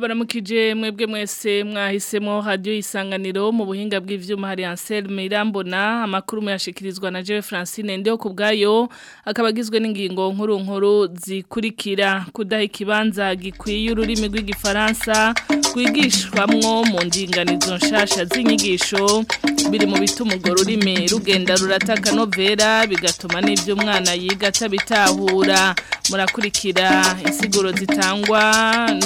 muramukije mwebwe mwese mwahisemo hadiyo isanganiro mu buhinga bw'ibyuma hari anselme irambona amakuru muyashikirizwa na jewe francine ndeho ku bwayo akaba agizwe n'ingingo nkuru nkuru zikurikira kudaha ikibanza gikwiye ururimi rw'igifaransa rwigishwamwo mu ndinganizo nshasha z'inyigisho biri mu bituma urwo rurimi rugenda rurataka novera bigatuma n'ibyo umwana yiga atabitahura murakurikira insiguro zitangwa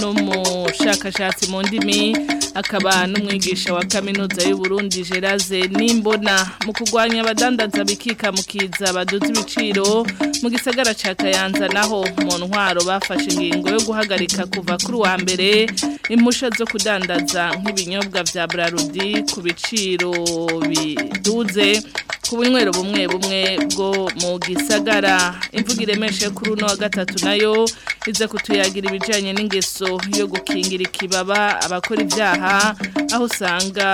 n'umushaka ubushakashatsi mu ndimi akaba n'umwigisha wa kaminuza y'u Burundi Geraze Nimbona mu kugwanya abadandaza bikika mukiza baduza ibiciro mu gisagara ca Kayanza naho mu ntwaro bafashe ingingo yo guhagarika kuva kuri wa mbere impusha zo kudandaza nk'ibinyobwa vya Brarudi ku biciro biduze ku bunywero bumwe bumwe bwo mu gisagara imvugo iremeshe kuri uno wa gatatu nayo iza kutuyagira ibijyanye n'ingeso yo gukingira abahaguruki abakora ibyaha aho usanga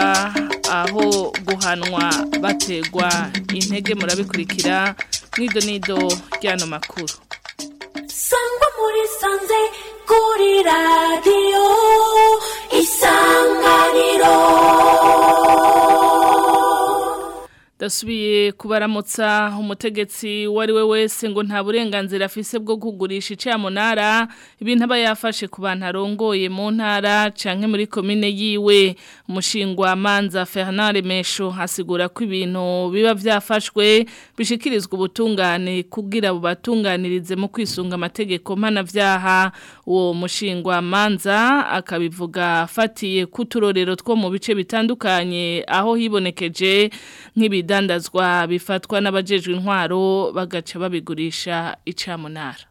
aho guhanwa bategwa intege murabikurikira nido nido ry'ano makuru sangwa muri sanze kuri radiyo isanganiro udasubiye kubaramutsa umutegetsi uwo we wese ngo nta burenganzira afise bwo kugurisha icyamunara ibintu aba yafashe ku bantu arongoye mu ntara cyangwa muri komine yiwe umushingwa manza Fernand Mesho hasigura ko ibintu biba byafashwe bishikirizwa ubutungane kugira batunganirize mu kwisunga amategeko mpanabyaha uwo mushingwa manza akabivuga afatiye ku turorero two mu bice bitandukanye aho hibonekeje nk'ibida ibidandazwa bifatwa n'abajejwe intwaro bagaca babigurisha icamunara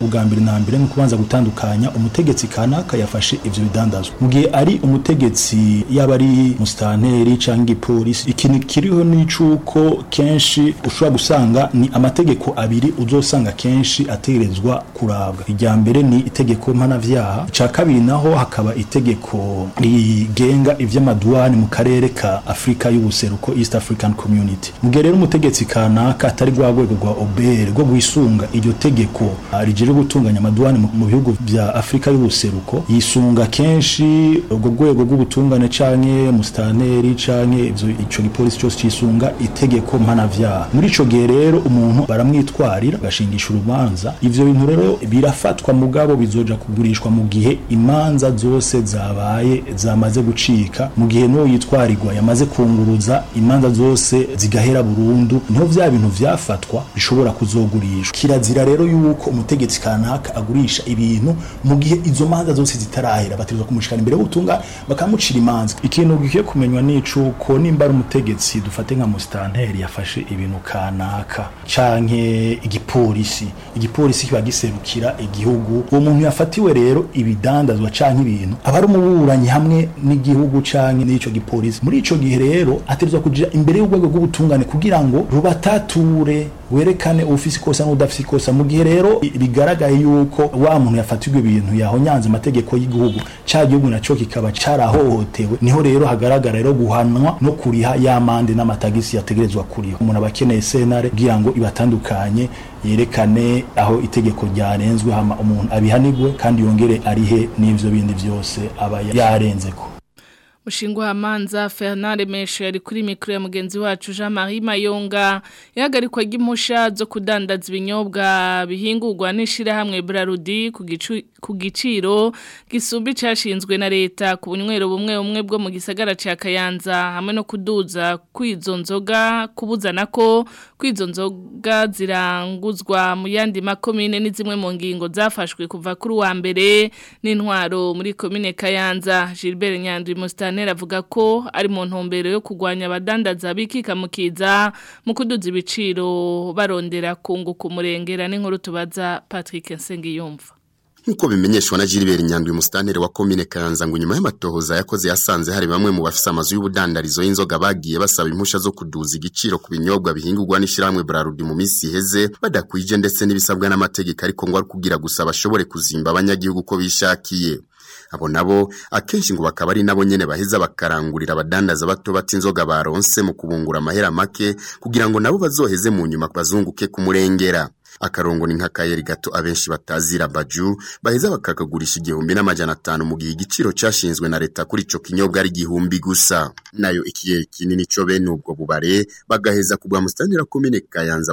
ubwa mbere na mbere ni kubanza gutandukanya umutegetsi kanaka yafashe ibyo bidandazwa mu gihe ari umutegetsi yaba ari musitanteri cyangwa ipolisi ikintu kiriho nicyuko kenshi ushobora gusanga ni amategeko abiri uzosanga kenshi ategerezwa kurabwa irya mbere ni itegeko mpanabyaha icya kabiri naho hakaba itegeko rigenga iby'amaduwani mu karere ka afurika y'ubuseruko east african community mu gihe rero umutegetsi kanaka atari rwa rwego rwa obere rwo gusunga iryo tegeko ah, rigira ryo gutunganya amaduwani mu bihugu bya Afurika y'ubuseruko yisunga kenshi urwo rwego rw'ubutungane canke mustaneri canke ico gipolisi cyose cisunga itegeko mpanavyaha muri icyo gihe rero umuntu baramwitwarira agashingisha urubanza ibyo bintu rero birafatwa mugabo bizoja kugurishwa mu gihe imanza zose zabaye zamaze gucika mu gihe n'uwo yitwarirwa yamaze kunguruza imanza zose zigahera burundu niho bya bintu byafatwa bishobora kuzogurishwa kirazira rero yuko umutegetsi kwezi kanaka agurisha ibintu mu gihe izo manza zose zitarahera bategerezwa kumushikana imbere y'ubutunga bakamucira imanza ikintu gikwiye kumenywa n'icuko nimba ari umutegetsi dufate nka musitanteri yafashe ibintu kanaka canke igipolisi igipolisi kiba giserukira igihugu uwo muntu yafatiwe rero ibidandazwa canke ibintu aba ari umuburanyi hamwe n'igihugu canke n'icyo gipolisi muri icyo gihe rero ategerezwa kugira imbere y'urwego rw'ubutungane kugira ngo rubatature werekane ufise ikosa n'udafise ikosa mu gihe rero bigara bigaragaye yuko wa muntu yafatirwa ibintu yahonyanze amategeko y'igihugu cya gihugu nacyo kikaba cyarahohotewe niho rero hagaragara rero guhanwa no kuriha ya n'amatagisi yategerezwa kuriha umuntu aba akeneye senare kugira ngo ibatandukanye yerekane aho itegeko ryarenzwe hama umuntu abihanigwe kandi yongere arihe n'ibyo bindi byose aba ko wa Mushingwamanza Fernand Meshe yari kuri mikro ya mugenzi wacu Jean Marie Mayonga yahagarikwa ry'impushya zo kudandaza ibinyobwa bihingurwa n'ishirahamwe Brarudi ku giciro gisumba icashinzwe na leta ku bunywero bumwe bumwe bwo mu gisagara ca Kayanza hamwe no kuduza kw'izo nzoga kubuzana ko kwizo nzoga ziranguzwa mu yandi makomine nizimwe mu ngingo zafashwe kuva kuri wa mbere n'intwaro muri komine Kayanza Gilbert Nyandwi Mustanera avuga ko ari mu ntumbero yo kugwanya abadandaza bikikamukiza mu kuduza ibiciro barondera kungu kumurengera n'inkuru tubaza Patrick Nsengiyumva nk'uko bimenyeshwa na Gilbert Nyandwi musitanteri wa komine Kanza ngo nyuma y'amatohoza yakoze yasanze hari bamwe mu bafise amazu y'ubudandarizo y'inzoga bagiye basaba impusha zo kuduza igiciro ku binyobwa bihingurwa n'ishyirahamwe Braludi mu minsi iheze badakwije ndetse n'ibisabwa n'amategeko ariko ngo ari kugira gusa bashobore kuzimba abanyagihugu uko bishakiye abo nabo akenshi ngo bakaba ari nabo nyene baheza bakarangurira abadandaza bato bati inzoga baronse mu kubungura amahera make kugira ngo nabo bazoheze mu nyuma bazunguke kumurengera akarongo ni nk'akayeri gato abenshi batazira baju baheza bakakagurisha igihumbi n'amajana atanu mu gihe igiciro cyashinzwe na leta kuri ico kinyobwa ari igihumbi gusa nayo ikiyeri kinini cyo bene ubwo bubare bagaheza kugwa mu standi komine Kayanza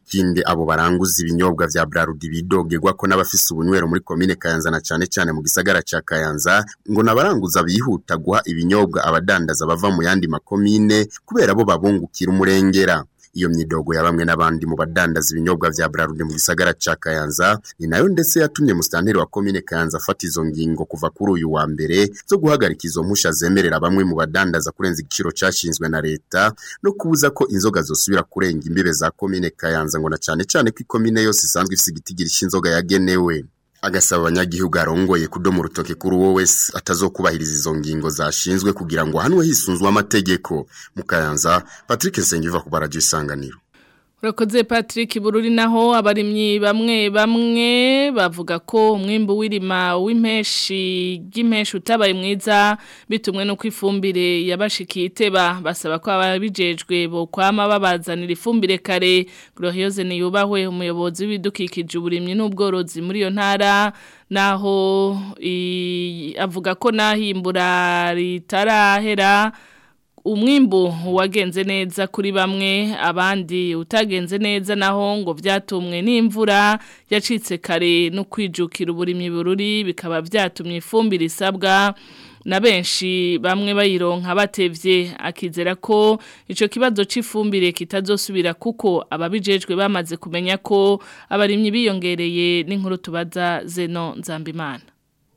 ikindi abo baranguza ibinyobwa vya Bralirwa bidogerwa ko n'abafise ubunywero muri komine Kayanza na cane cane mu gisagara ca Kayanza ngo nabaranguza bihuta guha ibinyobwa abadandaza bava mu yandi makomine kubera bo babungukira umurengera iyo myidogo ya bamwe n'abandi mu badandaza ibinyobwa bya Bralirwa mu gisagara cya Kayanza ni nayo ndetse yatumye musitanteri wa komine Kayanza afata izo ngingo kuva kuri uyu wa mbere zo guhagarika izo mpushya zemerera bamwe mu badandaza kurenza igiciro cyashinzwe na leta no kubuza ko inzoga zosubira kurenga imbibe za komine Kayanza ngo na cyane cyane ko ikomine yose isanzwe ifite igitigira cy'inzoga yagenewe agasaba abanyagihugu arongoye kudomo urutoke kuri uwo wese atazokubahiriza izo ngingo zashinzwe kugira ngo ahanwe hisunzwe amategeko mukayanza Patrick Nsengiyuva ku baradio isanganiro urakoze patrick bururi naho abarimyi bamwe bamwe bavuga ko umwimbi w'irima w'impeshi ry'impeshi utabaye mwiza bitumwe no kwifumbire yabashikiye basaba ko ababijejwe bo kwama babazanira ifumbire kare grohiyoze niyubahwe umuyobozi w’idukikije uburimyi n'ubworozi muri iyo ntara naho avuga ko nahimbura ritarahera umwimbo wagenze neza kuri bamwe abandi utagenze neza naho ngo byatumwe n'imvura yacitse kare no kwijukira uburimyi bururi bikaba byatumye ifumbire isabwa na benshi bamwe bayironka batevye akizera ko ico kibazo c'ifumbire kitazosubira kuko ababijejwe bamaze kumenya ko abarimyi biyongereye n'inkuru tubaza Zeno Nzambimana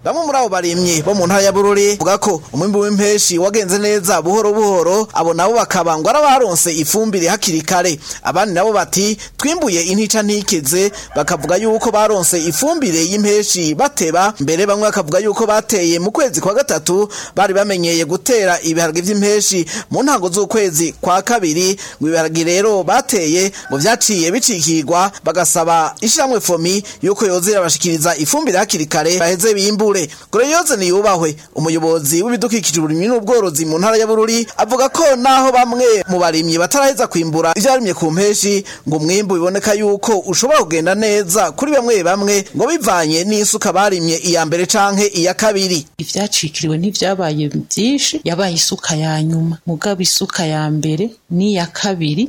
Bamwe muri abo barimyi bo mu ntara ya Bururi vuga ko umwimbu w'impeshi wagenze neza buhoro buhoro abo nabo bakaba ngo arabaronse ifumbire hakiri kare abandi nabo bati twimbuye intica ntikeze bakavuga yuko baronse ifumbire y'impeshi bateba mbere bamwe bakavuga yuko bateye mu kwezi kwa gatatu bari bamenyeye gutera ibiharage vy'impeshi mu ntango z'ukwezi kwa kabiri ngo ibiharage rero bateye ngo vyaciye bicikirwa bagasaba ishiramwe fomi yuko yozira bashikiriza ifumbire hakiri kare baheze bimbu kure kure yose ntiyubahwe umuyobozi w'ibidukikije uburimyi n'ubworozi mu ntara y'abururi avuga ko naho bamwe mu barimyi bataraheza kwimbura ibyarimye ku mpeshi ngo umwimbu biboneka yuko ushobora kugenda neza kuri bamwe bamwe ngo bivanye n'isuka barimye iya mbere canke iya kabiri ivyacikiriwe ntivyabaye byinshi yabaye isuka ya nyuma mugabo isuka ya mbere n'iya kabiri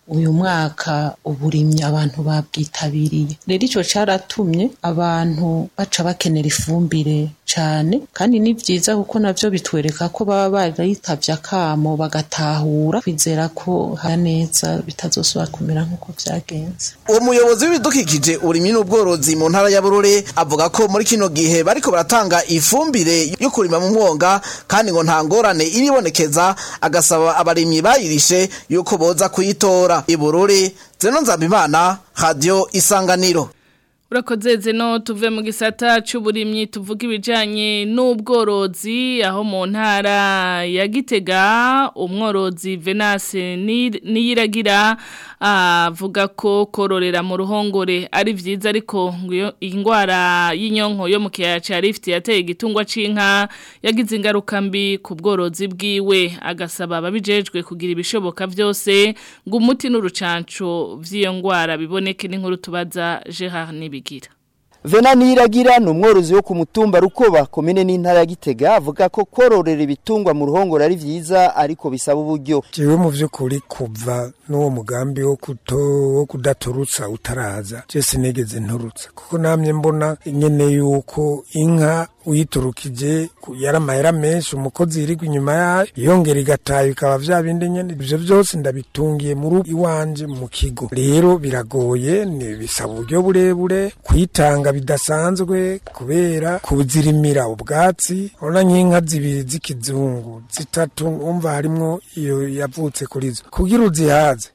uyu mwaka uburimyi abantu babwitabiriye rero icyo cyaratumye abantu baca bakenera ifumbire cyane kandi ni byiza kuko nabyo bitwereka ko baba baritabye akamo bagatahura kwizera ko haneza bitazosubira kumera nk'uko byagenze umuyobozi muyobozi w'ibidukikije urimo n'ubworozi mu ntara ya Bururi avuga ko muri kino gihe bariko baratanga ifumbire yo kurima mu mwonga kandi ngo nta ngorane iribonekeza agasaba abarimyi bayirishe yuko boza kuyitora i Bururi Zeno Nzabimana Radio Isanganiro urakoze no tuve mu gisata cy'uburimyi tuvuga ibijyanye n'ubworozi aho mu ntara ya gitega umworozi venase niyiragira avuga ko kororera mu ruhongore ari byiza ariko indwara y'inyonko yo mu kiyaya cya lifuti yateye igitungwa cy'inka yagize ingaruka mbi ku bworozi bwiwe agasaba ababijejwe kugira ibishoboka byose ngo umuti n'urucanco vyiyo ngwara biboneke n'inkuru tubaza gerard n'ibi bigira Vena niragira ni umworozi wo kumutumba mutumba rukoba komine n'intara ya gitega avuga ko kororera ibitungwa mu ruhongore ari byiza ariko bisaba uburyo jewe mu by'ukuri kuva n'uwo mugambi wo kuto wo kudaturutsa utaraza je sinigeze nturutsa kuko namye mbona nyene yuko inka uyiturukije yari amahera menshi umukozi yirirwa inyuma yayo yongera igataha bikaba bya bindi nyine ibyo byose ndabitungiye mu muri iwanjye mu kigo rero biragoye bisaba uburyo burebure kuyitanga bidasanzwe kubera kuzirimira ubwatsi urabona nk'inka zibiri z'ikizungu zitatu umva harimwo iyo yavutse kuri zo kugira uzihaze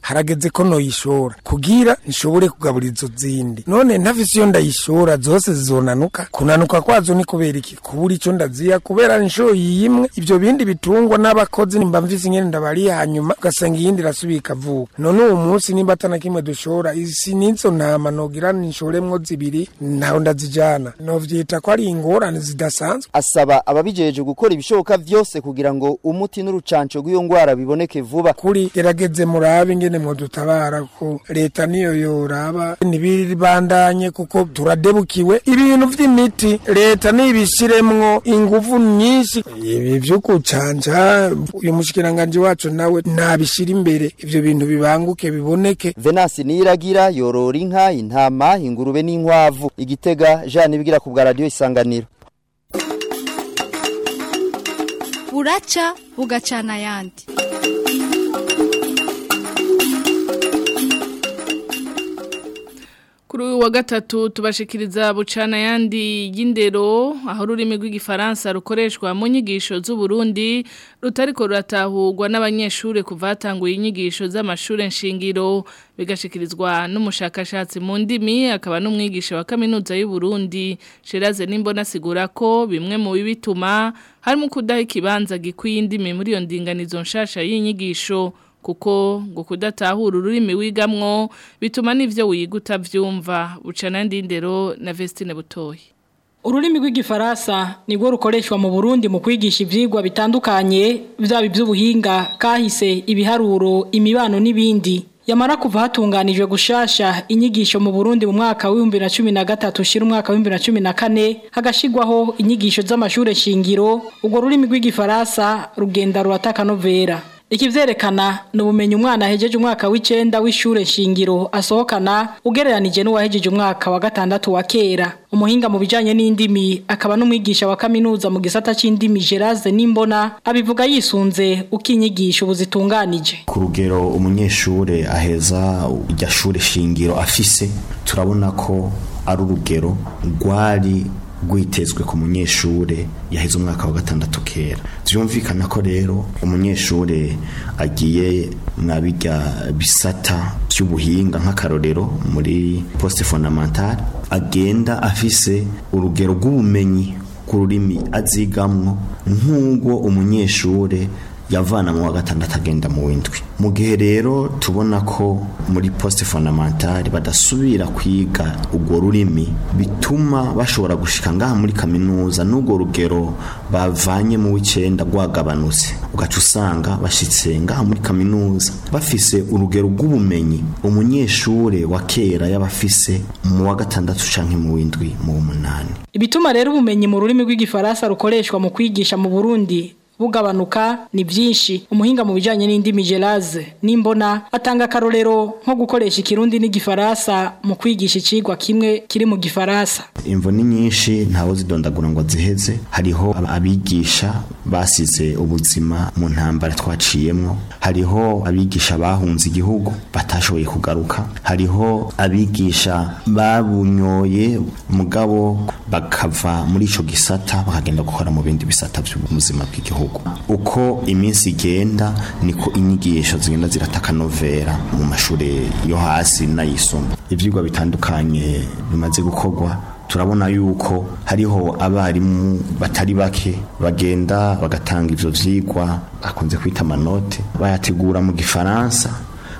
harageze ko noyishora kugira nshobore kugaburira izo zindi none ntafite iyo ndayishora zose zizonana zitanuka kunanuka kwazo ni kubera iki kubura ico ndaziya kubera insho yimwe ibyo bindi bitungwa n'abakozi nimba mvise nyene ndabari hanyuma ugasanga iyindi rasubika vuka none uwo munsi nimba atana kimwe dushora isi nizo ntama nogira nshoremwo zibiri ntaho ndazijana novyita ko ari ingorane zidasanzwe asaba ababijeje gukora ibishoboka byose kugira ngo umuti n'urucanco rw'iyo ngwara biboneke vuba kuri gerageze murabe ingene mwo dutabara ko leta niyo yoraba ntibiri bandanye kuko turadebukiwe ibintu iby'imiti leta nibishyiremwo ingufu nyinshi ibi byo kucanja uyu mushikiranganje wacu nawe nabishira imbere ivyo bintu bibanguke biboneke Venasi niragira yorora inka intama ingurube n'inkwavu igitega Jean ibigira ku bwa radio isanganiro Buraca bugacana yandi kuri uyu wa gatatu tubashikiriza bucana yandi y'indero aho ururimi rw'igifaransa rukoreshwa mu nyigisho z'uburundi rutariko ruratahurwa n'abanyeshuri kuva hatanguye inyigisho z'amashuri nshingiro bigashikirizwa n'umushakashatsi mu ndimi akaba n'umwigisha wa kaminuza y'uburundi shiraze n'imbona asigura ko bimwe mu bibituma harimo kudaha ikibanza gikwiye indimi muri iyo ndinganizo nshasha y'inyigisho kuko ngo kudatahura ururimi wigamwo bituma n'ibyo wiga utabyumva bucana ndindero na vestine butoye ururimi rw'igifaransa nibwo rukoreshwa mu burundi mu kwigisha ibyigwa bitandukanye byaba by’ubuhinga kahise ibiharuro imibano n'ibindi yamara kuva hatunganijwe gushasha inyigisho mu burundi mu mwaka w'ibihumbi na cumi na gatatu ushyira umwaka w'ibihumbi na cumi na kane hagashyirwaho inyigisho z'amashuri shingiro urwo rurimi rw'igifaransa rugenda rurataka novera ikibyerekana nubumenyi umwana ahegeje umwaka w'icyenda w'ishuri shingiro asohokana ugereranije n'uwahegeje umwaka wa gatandatu wa kera umuhinga mu bijyanye n'indimi akaba n'umwigisha wa kaminuza mu gisata cy'indimi Gerase n'imbona abivuga yisunze uko ubuzitunganije ku rugero umunyeshuri aheza irya shuri shingiro afise turabona ko ari urugero rwari rwitezwe ku munyeshure yaheze umwaka wa gatandatu kera byumvikana ko rero umunyeshure agiye mwa bijya bisata by'ubuhinga nk'akarorero muri poste fondamentale agenda afise urugero rw'ubumenyi ku rurimi azigamwo nk'ubwo umunyeshure yavana mu wa gatandatu agenda mu w'indwi mu gihe rero tubona ko muri poste fondamentale badasubira kwiga urwo rurimi bituma bashobora gushika ngaha muri kaminuza n'urwo rugero bavanye mu w'icenda rwagabanutse ugaca usanga bashitse ngaha muri kaminuza bafise urugero rw'ubumenyi umunyeshuri wa kera y'abafise mu wa gatandatu canke mu w'indwi mu w'umunani bituma rero ubumenyi mu rurimi rw'igifaransa rukoreshwa mu kwigisha mu Burundi bugabanuka ni byinshi umuhinga mu bijyanye n'indimi geraze n'imbona atanga akarorero nko gukoresha ikirundi n'igifaransa mu kwigisha ikigwa kimwe kiri mu gifaransa imvo ni nyinshi ntawe zidondagura ngo ziheze hariho abigisha basize ubuzima mu ntambara twaciyemo hariho abigisha bahunze igihugu batashoboye kugaruka hariho abigisha babunyoye mugabo bakava muri icyo gisata bakagenda gukora mu bindi bisata by'ubuzima bw'igihugu gihugu uko iminsi igenda niko inyigisho zigenda ziratakanuvera mu mashuri yo hasi n'ayisumbuye ibyigwa bitandukanye bimaze gukogwa turabona yuko hariho abarimu batari bake bagenda bagatanga ivyo vyigwa akunze kwita amanote bayategura mu gifaransa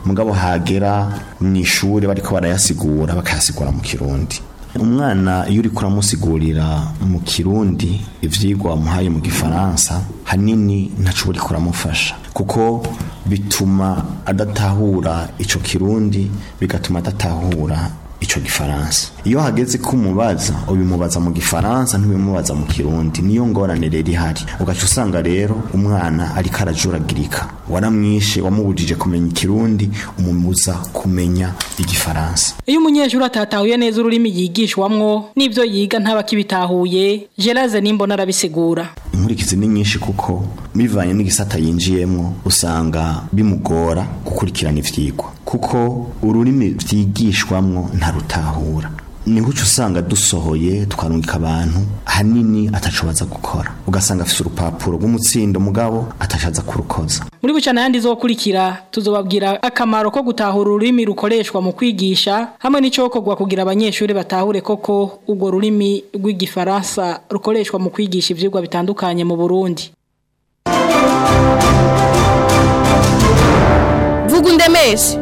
mugabo hagera mu ishure bariko barayasigura bakayasigura mu kirundi umwana iyo uri kuramusigurira mu kirundi ibyigwa wamuhaye mu gifaransa hanini ntacu uri kuramufasha kuko bituma adatahura icyo kirundi bigatuma adatahura ico gifaransa iyo hageze ko umubaza ubimubaza mu gifaransa ntubimubaza mu kirundi niyo ngorane rero ihari ugaca usanga rero umwana ariko arajuragirika waramwishe wamubujije kumenya ikirundi umubuza kumenya igifaransa iyo umunyeshuri atatahuye neza ururimi yigishwamwo n’ibyo yiga ntabakibitahuye Geraze nimbona arabisigura inkurikizi ni nyinshi kuko bivanye n'igisata yinjiyemo usanga bimugora gukurikirana ivyigwa kuko ururimi vyigishwamwo ntarutahura ni usanga dusohoye twarungika abantu ahanini atacobaza gukora ugasanga afite urupapuro rw'umutsindo mugabo atashaza kurukoza muri bucana yandi zokurikira tuzobabwira akamaro ko gutahura ururimi rukoreshwa mu kwigisha hamwe n'icokorwa kugira abanyeshuri batahure koko ubwo rurimi rw'igifaransa rukoreshwa mu kwigisha ivyigwa bitandukanye mu Burundi Vugundemeshe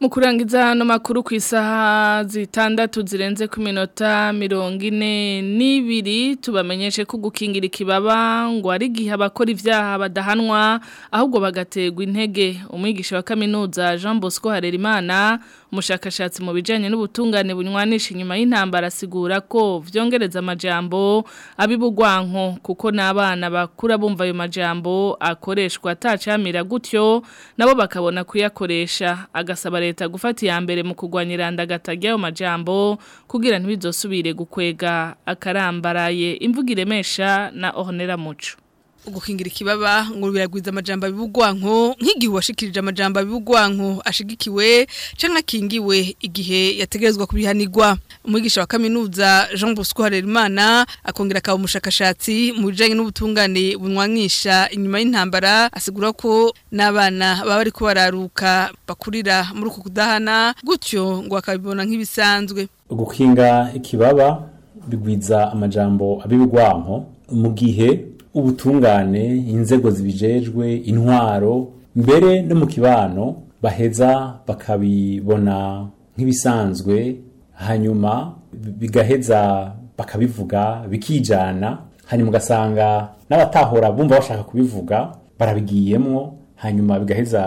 mu kurangiza makuru ku isaha zitandatu zirenze ku minota mirongo ine n'ibiri tubamenyeshe ko gukingira ikibaba ngo ari igihe abakora ibyaha badahanwa ahubwo bagategwa intege umwigisha wa kaminuza jean bosco harerimana mushakashatsi mu bijyanye n'ubutungane bunywanisha inyuma y'intambara asigura ko byongereza amajyambo abibugwanko kuko n'abana bakura bumva ayo majambo akoreshwa atacyamira gutyo nabo bakabona kuyakoresha agasaba leta gufata iya mbere mu kurwanya irandagata ry'ayo majyambo kugira ntibizosubire gukwega akarambaraye imvugo iremesha na ohonera muco gukingira ikibaba ngo biragwiza amajambo abibugwanko nk'igihe uwashikirije amajambo abibugwanko ashigikiwe canke akingiwe igihe yategerezwa kubihanirwa umwigisha wa kaminuza Jean Bosco Harerimana akongera akaba umushakashatsi mu bijanye n'ubutungane bunwanisha inyuma y'intambara asigura ko n'abana baba ariko bararuka bakurira muri uku kudahana gutyo ngo akabibona nk'ibisanzwe gukinga ikibaba bigwiza amajambo abibigwanko mu gihe ubutungane inzego zibijejwe intwaro mbere no mu kibano baheza bakabibona nk'ibisanzwe hanyuma bigaheza bakabivuga bikijana hanyuma ugasanga n'abatahora bumva bashaka kubivuga barabigiyemo hanyuma bigaheza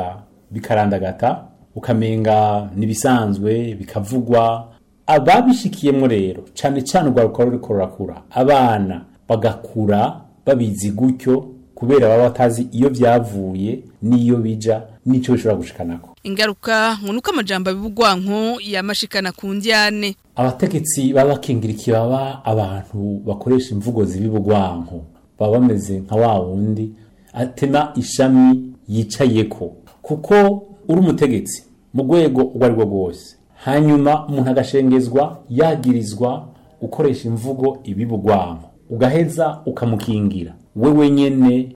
bikarandagata ukamenga n'ibisanzwe bikavugwa ababishikiyemo rero cyane cyane urwaruka ruri abana bagakura babizi gutyo kubera baba batazi iyo byavuye n'iyo bija n'icyo bishobora ko ingaruka nkunuka amajambo abibugwanko yamashikana ku njyane abategetsi baba bakingirikiye baba abantu bakoresha imvugo z'ibibugwanko baba bameze nka wa wundi atema ishami yicaye ko kuko uri umutegetsi mu rwego urwo ari rwo rwose hanyuma umuntu agashengezwa yagirizwa gukoresha imvugo ibibugwanko ugaheza ukamukingira we wenyine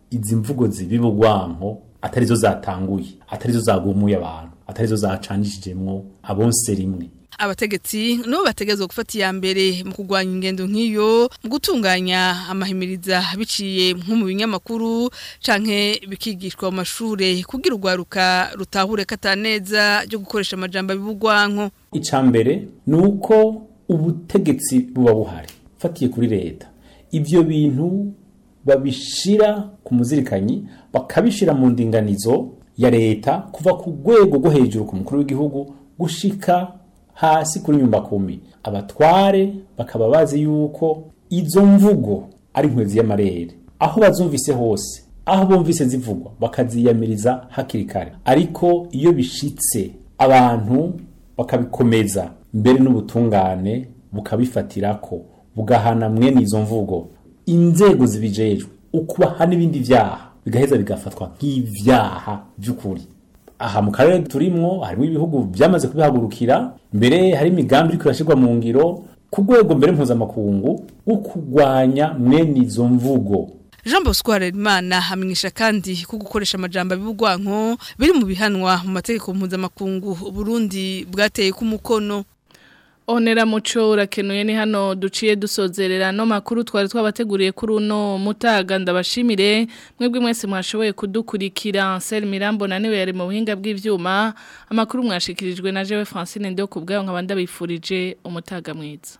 izi mvugo zibiba urwanko atarizo zatanguye zo zagumuye abantu atari atarizo zacanishijemwo abonse rimwe abategetsi nibo bategezwa gufata iya mbere mu kugwanya ingendo nk'iyo mu gutunganya amahimiriza biciye nko mu binyamakuru canke bikigishwa mu mashure kugira urwaruka rutahure kataneza byo gukoresha amajambo abibugwanko ica mbere nuko ubutegetsi buba buhari fatiye kuri leta ivyo bintu babishira ku muzirikanyi bakabishira mu ndinganizo ya leta kuva ku rwego rwo hejuru ku mukuru w'igihugu gushika hasi kuri nyumbakumi abatware bakaba bazi yuko izo mvugo ari inkwezo y'amarere aho bazumvise hose aho bumvise zivugwa bakaziyamiriza hakiri kare ariko iyo bishitse abantu bakabikomeza mbere n'ubutungane bukabifatira ko bugahana mwene izo mvugo inzego zibijejwe ukubaha n'ibindi byaha bigaheza bigafatwa nk'ibyaha by'ukuri aha mu karere turimo harimo ibihugu byamaze kubihagurukira mbere hari imigambi iri kurashyirwa mu ngiro ku rwego mbere mpuzamakungu wo kurwanya mwene izo mvugo jean bosco harerimana hamenyesha kandi ko gukoresha amajambo y'ubugwanko biri mu bihanwa mu mategeko mpuzamakungu uburundi bwateye ku mukono onera muco urakenuye ni hano duciye dusozerera no makuru twari twabateguriye kuri uno mutaga ndabashimire mwebwe mwese mwashoboye kudukurikira Ansel Mirambo na niwe yari mu buhinga bw'ivyuma amakuru mwashikirijwe na jewe Francine Ndo kubgayo nkabanda bifurije umutaga mwiza